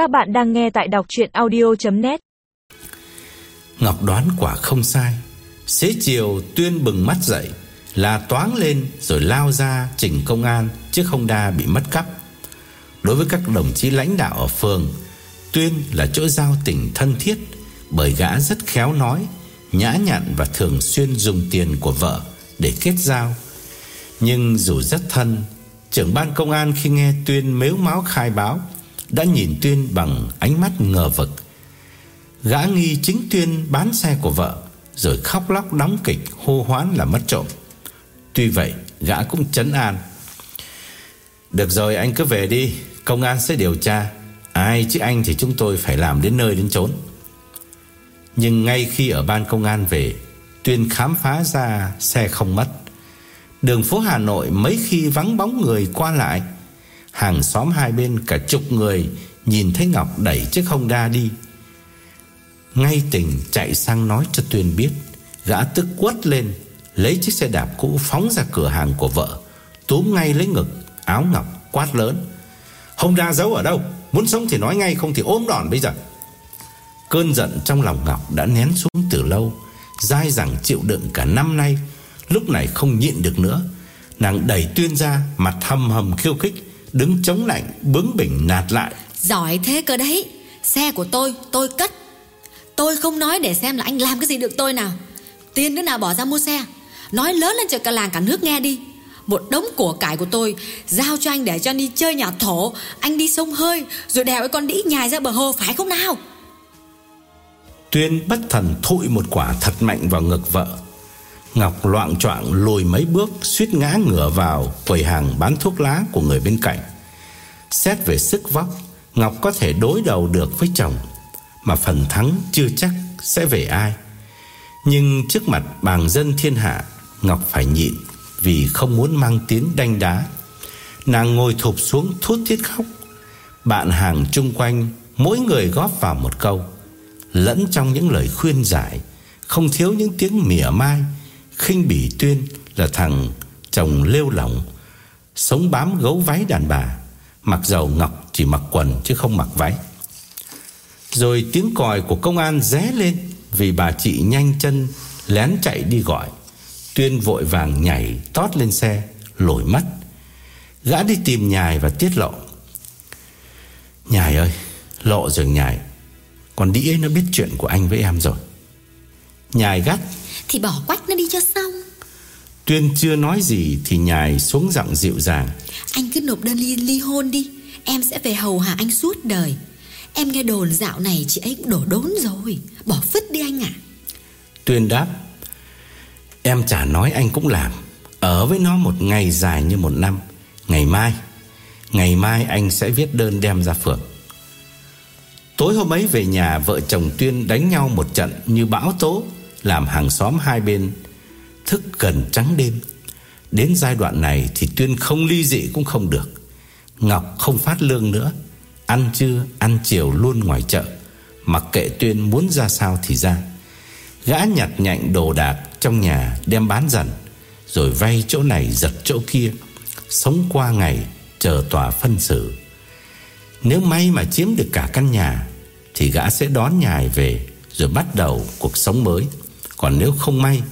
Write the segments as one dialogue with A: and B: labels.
A: Các bạn đang nghe tại đọc chuyện audio.net
B: Ngọc đoán quả không sai. Xế chiều Tuyên bừng mắt dậy, Là toáng lên rồi lao ra chỉnh công an Chiếc Honda bị mất cắp. Đối với các đồng chí lãnh đạo ở phường, Tuyên là chỗ giao tình thân thiết, Bởi gã rất khéo nói, Nhã nhặn và thường xuyên dùng tiền của vợ Để kết giao. Nhưng dù rất thân, Trưởng ban công an khi nghe Tuyên mếu máu khai báo đã nhìn Tuyên bằng ánh mắt ngờ vực. Gã nghi chính Tuyên bán xe của vợ, Rồi khóc lóc đóng kịch, hô hoán là mất trộm. Tuy vậy, gã cũng chấn an. Được rồi, anh cứ về đi, Công an sẽ điều tra. Ai chứ anh thì chúng tôi phải làm đến nơi đến chốn. Nhưng ngay khi ở ban công an về, Tuyên khám phá ra xe không mất. Đường phố Hà Nội mấy khi vắng bóng người qua lại Hàng xóm hai bên cả chục người Nhìn thấy Ngọc đẩy chiếc Honda đi. Ngay tình chạy sang nói cho Tuyên biết, Gã tức quất lên, Lấy chiếc xe đạp cũ phóng ra cửa hàng của vợ, Túm ngay lấy ngực, Áo Ngọc quát lớn. Honda giấu ở đâu? Muốn sống thì nói ngay, không thì ôm đòn bây giờ. Cơn giận trong lòng Ngọc đã nén xuống từ lâu, Dai dẳng chịu đựng cả năm nay, Lúc này không nhịn được nữa. Nàng đẩy Tuyên ra, Mặt hầm hầm khiêu khích. Đứng chống lạnh bướng bỉnh nạt lại.
C: Giỏi thế cơ đấy. Xe của tôi tôi cất. Tôi không nói để xem là anh làm cái gì được tôi nào. Tiền đứa nào bỏ ra mua xe. Nói lớn lên cho cả làng cả nước nghe đi. Một đống của cải của tôi Giao cho anh để cho anh đi chơi nhà thổ. Anh đi sông hơi Rồi đèo cái con đĩ nhài ra bờ hồ phải không nào?
B: Tuyên bất thần thụi một quả thật mạnh vào ngực vợ Ngọc loạn choạng lùi mấy bước, suýt ngã ngửa vào quầy hàng bán thuốc lá của người bên cạnh. Xét về sức vóc, Ngọc có thể đối đầu được với chồng, Mà phần thắng chưa chắc sẽ về ai. Nhưng trước mặt bàng dân thiên hạ, Ngọc phải nhịn Vì không muốn mang tiếng đanh đá. Nàng ngồi thụp xuống thút thiết khóc. Bạn hàng chung quanh, Mỗi người góp vào một câu, Lẫn trong những lời khuyên giải, Không thiếu những tiếng mỉa mai khinh bỉ Tuyên là thằng chồng lêu lỏng, Sống bám gấu váy đàn bà, Mặc dầu Ngọc chỉ mặc quần chứ không mặc váy. Rồi tiếng còi của công an ré lên Vì bà chị nhanh chân lén chạy đi gọi. Tuyên vội vàng nhảy tót lên xe Lổi mất Gã đi tìm nhài và tiết lộ. Nhài ơi, Lộ rồi nhài, Còn đĩ ấy nó biết chuyện của anh với em rồi. Nhài gắt
C: thì bỏ quách nó đi cho xong.
B: Tuyên chưa nói gì Thì nhài xuống giọng dịu dàng.
C: Anh cứ nộp đơn ly, ly hôn đi. Em sẽ về hầu hạ anh suốt đời. Em nghe đồn dạo này chị ấy cũng đổ đốn rồi. Bỏ vứt đi anh ạ.
B: Tuyên đáp Em chả nói anh cũng làm. Ở với nó một ngày dài như một năm. Ngày mai Ngày mai anh sẽ viết đơn đem ra phường. Tối hôm ấy về nhà Vợ chồng Tuyên đánh nhau một trận Như bão tố làm hàng xóm hai bên Thức gần trắng đêm. Đến giai đoạn này thì Tuyên không ly dị cũng không được. Ngọc không phát lương nữa, Ăn trưa, ăn chiều luôn ngoài chợ. Mặc kệ Tuyên muốn ra sao thì ra. Gã nhặt nhạnh đồ đạc trong nhà đem bán dần, Rồi vay chỗ này giật chỗ kia, Sống qua ngày chờ tòa phân xử. Nếu may mà chiếm được cả căn nhà, Thì gã sẽ đón nhài về Rồi bắt đầu cuộc sống mới. Còn nếu không may,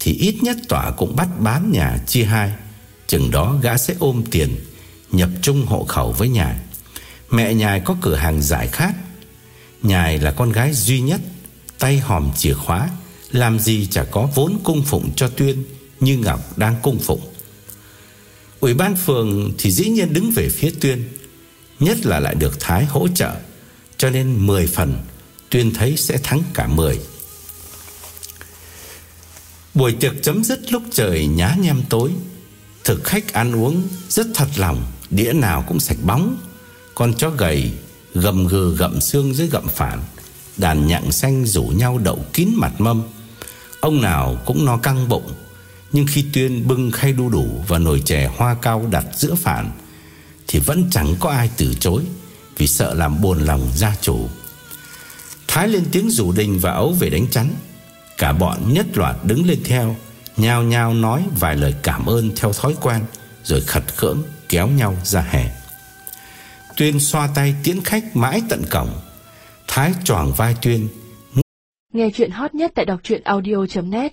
B: Thì ít nhất tòa cũng bắt bán nhà chia hai. Chừng đó gã sẽ ôm tiền, Nhập chung hộ khẩu với nhài. Mẹ nhài có cửa hàng giải khát. Nhài là con gái duy nhất, Tay hòm chìa khóa, Làm gì chả có vốn cung phụng cho Tuyên Như Ngọc đang cung phụng. Ủy ban phường thì dĩ nhiên đứng về phía Tuyên, Nhất là lại được Thái hỗ trợ, Cho nên 10 phần Tuyên thấy sẽ thắng cả 10 Buổi tiệc chấm dứt lúc trời nhá nhem tối. Thực khách ăn uống rất thật lòng, Đĩa nào cũng sạch bóng. Con chó gầy gầm gừ gậm xương dưới gậm phản. Đàn nhặng xanh rủ nhau đậu kín mặt mâm. Ông nào cũng no căng bụng. Nhưng khi Tuyên bưng khay đu đủ Và nồi chè hoa cao đặt giữa phản, Thì vẫn chẳng có ai từ chối Vì sợ làm buồn lòng gia chủ. Thái lên tiếng rủ đình và ấu về đánh chắn. Cả bọn nhất loạt đứng lên theo, Nhao nhao nói vài lời cảm ơn theo thói quen, Rồi khật khưỡng kéo nhau ra hè. Tuyên xoa tay tiễn khách mãi tận cổng. Thái tròn vai Tuyên,
A: Nghe chuyện hot nhất tại đọc audio.net